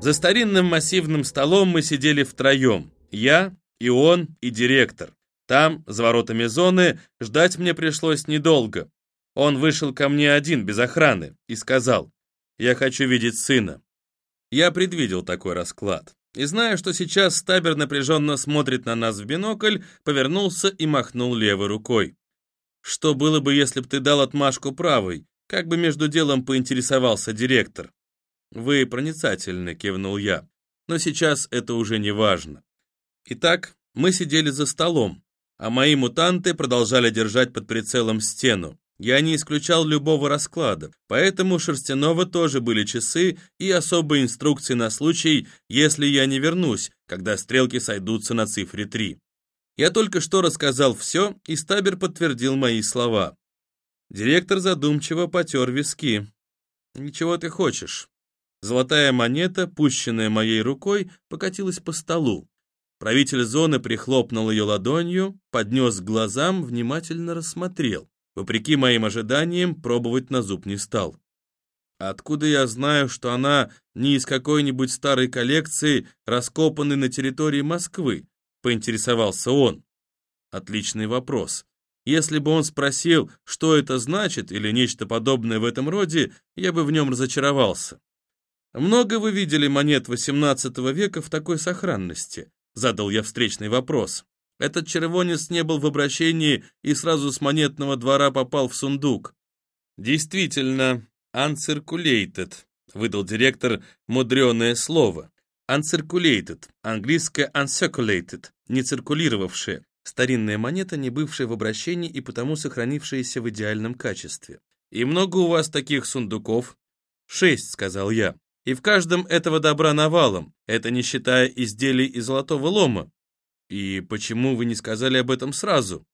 За старинным массивным столом мы сидели втроем. Я, и он, и директор. Там, за воротами зоны, ждать мне пришлось недолго. Он вышел ко мне один, без охраны, и сказал, «Я хочу видеть сына». Я предвидел такой расклад. И зная, что сейчас Стабер напряженно смотрит на нас в бинокль, повернулся и махнул левой рукой. «Что было бы, если б ты дал отмашку правой?» Как бы между делом поинтересовался директор. «Вы проницательны», — кивнул я. «Но сейчас это уже не важно». Итак, мы сидели за столом, а мои мутанты продолжали держать под прицелом стену. Я не исключал любого расклада, поэтому у Шерстянова тоже были часы и особые инструкции на случай, если я не вернусь, когда стрелки сойдутся на цифре 3. Я только что рассказал все, и Стабер подтвердил мои слова. Директор задумчиво потер виски. «Ничего ты хочешь?» Золотая монета, пущенная моей рукой, покатилась по столу. Правитель зоны прихлопнул ее ладонью, поднес к глазам, внимательно рассмотрел. Вопреки моим ожиданиям, пробовать на зуб не стал. Откуда я знаю, что она не из какой-нибудь старой коллекции, раскопанной на территории Москвы? Поинтересовался он. Отличный вопрос. Если бы он спросил, что это значит или нечто подобное в этом роде, я бы в нем разочаровался. «Много вы видели монет XVIII века в такой сохранности?» Задал я встречный вопрос. Этот червонец не был в обращении и сразу с монетного двора попал в сундук. «Действительно, uncirculated», — выдал директор мудреное слово. Uncirculated, английское uncirculated, не циркулировавшее. Старинная монета, не бывшая в обращении и потому сохранившаяся в идеальном качестве. «И много у вас таких сундуков?» «Шесть», — сказал я. «И в каждом этого добра навалом, это не считая изделий из золотого лома. «И почему вы не сказали об этом сразу?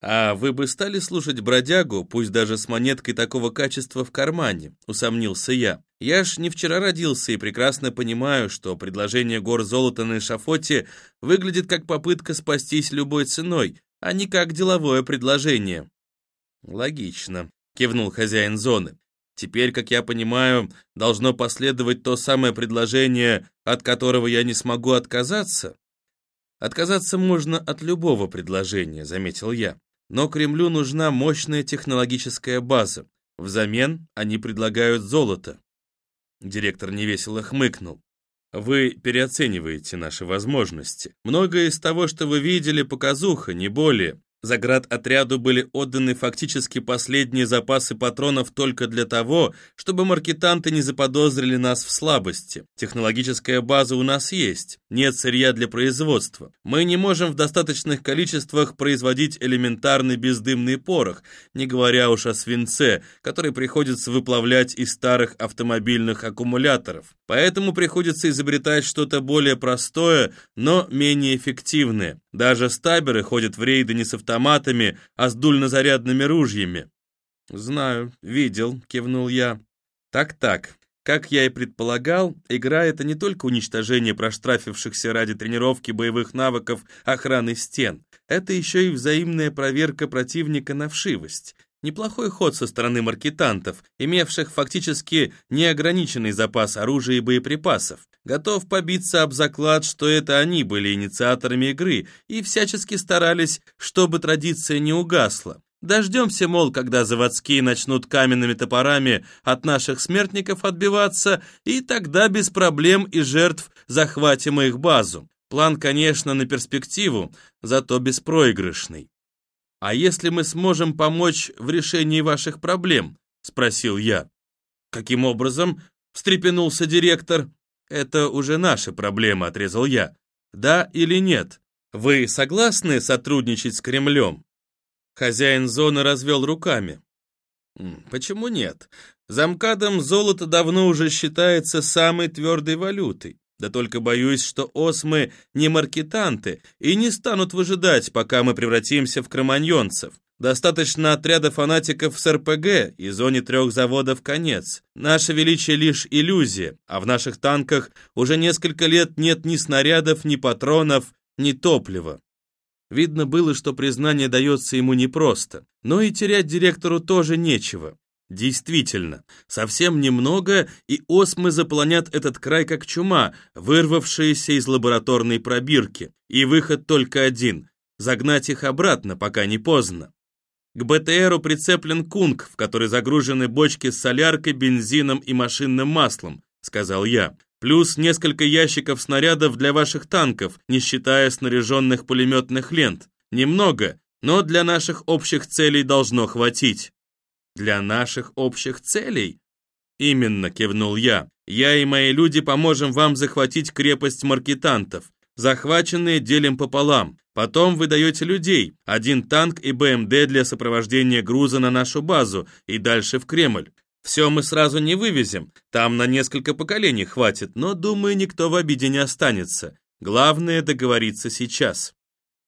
А вы бы стали слушать бродягу, пусть даже с монеткой такого качества в кармане?» — усомнился я. «Я ж не вчера родился и прекрасно понимаю, что предложение гор золота на эшафоте выглядит как попытка спастись любой ценой, а не как деловое предложение». «Логично», — кивнул хозяин зоны. Теперь, как я понимаю, должно последовать то самое предложение, от которого я не смогу отказаться? Отказаться можно от любого предложения, заметил я. Но Кремлю нужна мощная технологическая база. Взамен они предлагают золото. Директор невесело хмыкнул. Вы переоцениваете наши возможности. Многое из того, что вы видели, показуха, не более. Заградотряду были отданы фактически последние запасы патронов только для того, чтобы маркетанты не заподозрили нас в слабости. Технологическая база у нас есть, нет сырья для производства. Мы не можем в достаточных количествах производить элементарный бездымный порох, не говоря уж о свинце, который приходится выплавлять из старых автомобильных аккумуляторов. Поэтому приходится изобретать что-то более простое, но менее эффективное. Даже стаберы ходят в рейды не с автоматами, а с дульнозарядными ружьями. «Знаю, видел», — кивнул я. «Так-так, как я и предполагал, игра — это не только уничтожение проштрафившихся ради тренировки боевых навыков охраны стен. Это еще и взаимная проверка противника на вшивость. Неплохой ход со стороны маркетантов, имевших фактически неограниченный запас оружия и боеприпасов. Готов побиться об заклад, что это они были инициаторами игры и всячески старались, чтобы традиция не угасла. Дождемся, мол, когда заводские начнут каменными топорами от наших смертников отбиваться, и тогда без проблем и жертв захватим их базу. План, конечно, на перспективу, зато беспроигрышный. «А если мы сможем помочь в решении ваших проблем?» — спросил я. «Каким образом?» — встрепенулся директор. «Это уже наши проблемы», — отрезал я. «Да или нет? Вы согласны сотрудничать с Кремлем?» Хозяин зоны развел руками. «Почему нет? Замкадом золото давно уже считается самой твердой валютой. Да только боюсь, что осмы не маркетанты и не станут выжидать, пока мы превратимся в кроманьонцев. Достаточно отряда фанатиков с РПГ и зоне трех заводов конец. Наше величие лишь иллюзия, а в наших танках уже несколько лет нет ни снарядов, ни патронов, ни топлива. Видно было, что признание дается ему непросто, но и терять директору тоже нечего. Действительно, совсем немного, и осмы заполонят этот край как чума, вырвавшиеся из лабораторной пробирки. И выход только один — загнать их обратно, пока не поздно. К БТРу прицеплен кунг, в который загружены бочки с соляркой, бензином и машинным маслом, сказал я. Плюс несколько ящиков снарядов для ваших танков, не считая снаряженных пулеметных лент. Немного, но для наших общих целей должно хватить. Для наших общих целей? Именно, кивнул я. Я и мои люди поможем вам захватить крепость маркетантов. Захваченные делим пополам. Потом вы даете людей, один танк и БМД для сопровождения груза на нашу базу и дальше в Кремль. Все мы сразу не вывезем, там на несколько поколений хватит, но, думаю, никто в обиде не останется. Главное договориться сейчас.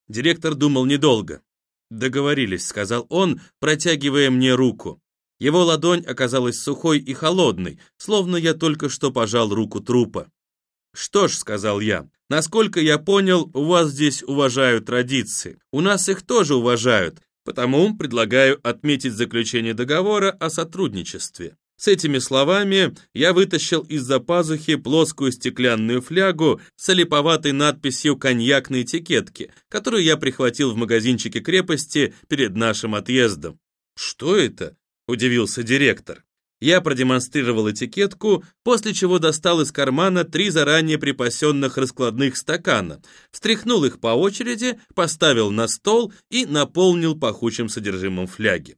Директор думал недолго. «Договорились», — сказал он, протягивая мне руку. Его ладонь оказалась сухой и холодной, словно я только что пожал руку трупа. «Что ж», — сказал я, — «насколько я понял, у вас здесь уважают традиции. У нас их тоже уважают, потому предлагаю отметить заключение договора о сотрудничестве». С этими словами я вытащил из-за пазухи плоскую стеклянную флягу с олиповатой надписью коньякной этикетки, которую я прихватил в магазинчике крепости перед нашим отъездом. «Что это?» – удивился директор. Я продемонстрировал этикетку, после чего достал из кармана три заранее припасенных раскладных стакана, встряхнул их по очереди, поставил на стол и наполнил пахучим содержимым фляги.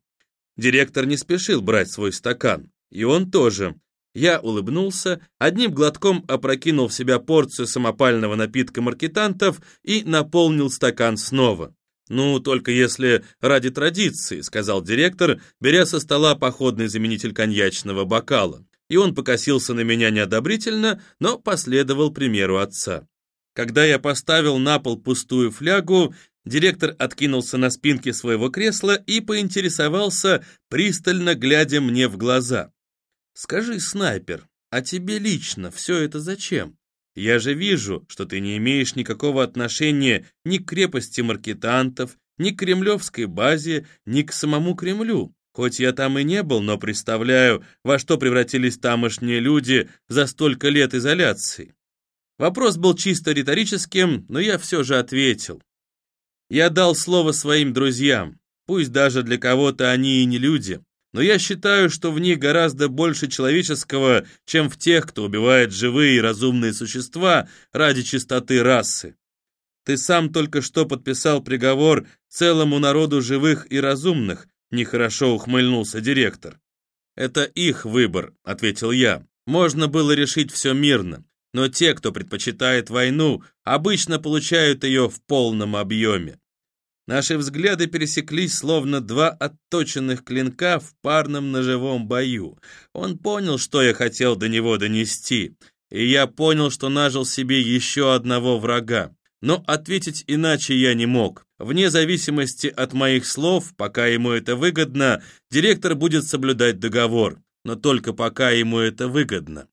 Директор не спешил брать свой стакан. И он тоже. Я улыбнулся, одним глотком опрокинул в себя порцию самопального напитка маркетантов и наполнил стакан снова. «Ну, только если ради традиции», — сказал директор, беря со стола походный заменитель коньячного бокала. И он покосился на меня неодобрительно, но последовал примеру отца. Когда я поставил на пол пустую флягу, директор откинулся на спинке своего кресла и поинтересовался, пристально глядя мне в глаза. Скажи, снайпер, а тебе лично все это зачем? Я же вижу, что ты не имеешь никакого отношения ни к крепости маркетантов, ни к кремлевской базе, ни к самому Кремлю. Хоть я там и не был, но представляю, во что превратились тамошние люди за столько лет изоляции. Вопрос был чисто риторическим, но я все же ответил. Я дал слово своим друзьям, пусть даже для кого-то они и не люди но я считаю, что в них гораздо больше человеческого, чем в тех, кто убивает живые и разумные существа ради чистоты расы. Ты сам только что подписал приговор целому народу живых и разумных, нехорошо ухмыльнулся директор. Это их выбор, ответил я. Можно было решить все мирно, но те, кто предпочитает войну, обычно получают ее в полном объеме. Наши взгляды пересеклись, словно два отточенных клинка в парном ножевом бою. Он понял, что я хотел до него донести, и я понял, что нажил себе еще одного врага. Но ответить иначе я не мог. Вне зависимости от моих слов, пока ему это выгодно, директор будет соблюдать договор, но только пока ему это выгодно.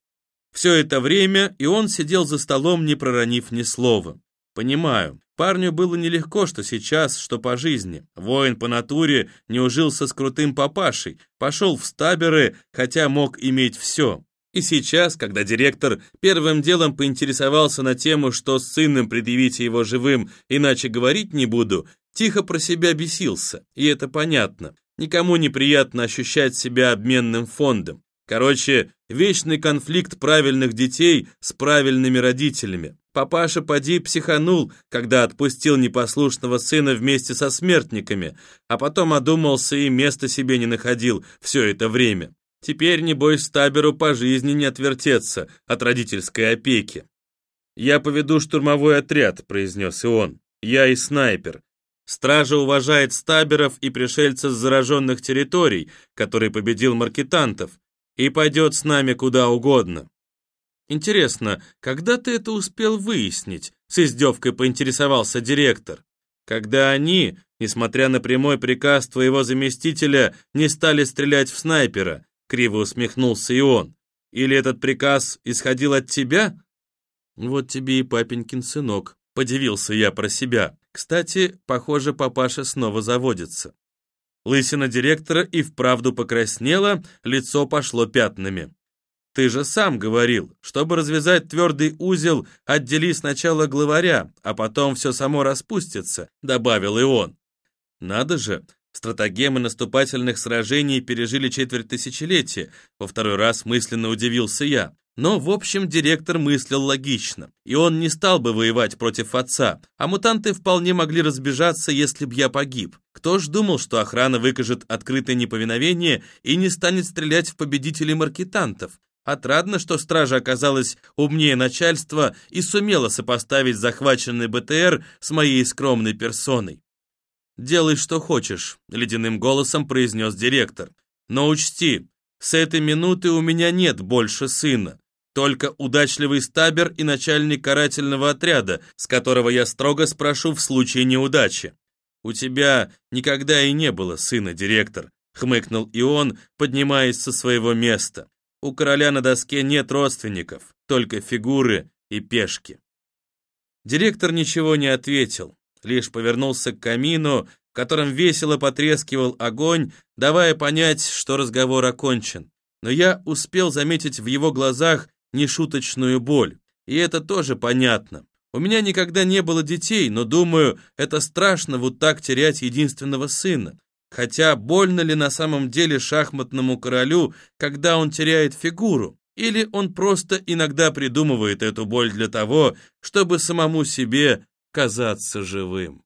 Все это время и он сидел за столом, не проронив ни слова. Понимаю, парню было нелегко, что сейчас, что по жизни. Воин по натуре не ужился с крутым папашей, пошел в стаберы, хотя мог иметь все. И сейчас, когда директор первым делом поинтересовался на тему, что с сыном предъявите его живым, иначе говорить не буду, тихо про себя бесился, и это понятно. Никому неприятно ощущать себя обменным фондом. Короче, вечный конфликт правильных детей с правильными родителями. Папаша поди психанул, когда отпустил непослушного сына вместе со смертниками, а потом одумался и места себе не находил все это время. Теперь, небось, Стаберу по жизни не отвертеться от родительской опеки. «Я поведу штурмовой отряд», — произнес и он. «Я и снайпер. Стража уважает стаберов и пришельцев с зараженных территорий, который победил маркетантов, и пойдет с нами куда угодно. Интересно, когда ты это успел выяснить? С издевкой поинтересовался директор. Когда они, несмотря на прямой приказ твоего заместителя, не стали стрелять в снайпера, криво усмехнулся и он. Или этот приказ исходил от тебя? Вот тебе и папенькин сынок, подивился я про себя. Кстати, похоже, папаша снова заводится. Лысина директора и вправду покраснела, лицо пошло пятнами. «Ты же сам говорил, чтобы развязать твердый узел, отдели сначала главаря, а потом все само распустится», — добавил и он. «Надо же, стратегемы наступательных сражений пережили четверть тысячелетия», во второй раз мысленно удивился я. Но, в общем, директор мыслил логично, и он не стал бы воевать против отца, а мутанты вполне могли разбежаться, если б я погиб. Кто ж думал, что охрана выкажет открытое неповиновение и не станет стрелять в победителей маркетантов? Отрадно, что стража оказалась умнее начальства и сумела сопоставить захваченный БТР с моей скромной персоной. «Делай, что хочешь», — ледяным голосом произнес директор. «Но учти, с этой минуты у меня нет больше сына. Только удачливый стабер и начальник карательного отряда, с которого я строго спрошу в случае неудачи. У тебя никогда и не было сына, директор, хмыкнул и он, поднимаясь со своего места. У короля на доске нет родственников, только фигуры и пешки. Директор ничего не ответил, лишь повернулся к камину, в котором весело потрескивал огонь, давая понять, что разговор окончен. Но я успел заметить в его глазах нешуточную боль. И это тоже понятно. У меня никогда не было детей, но думаю, это страшно вот так терять единственного сына. Хотя больно ли на самом деле шахматному королю, когда он теряет фигуру? Или он просто иногда придумывает эту боль для того, чтобы самому себе казаться живым?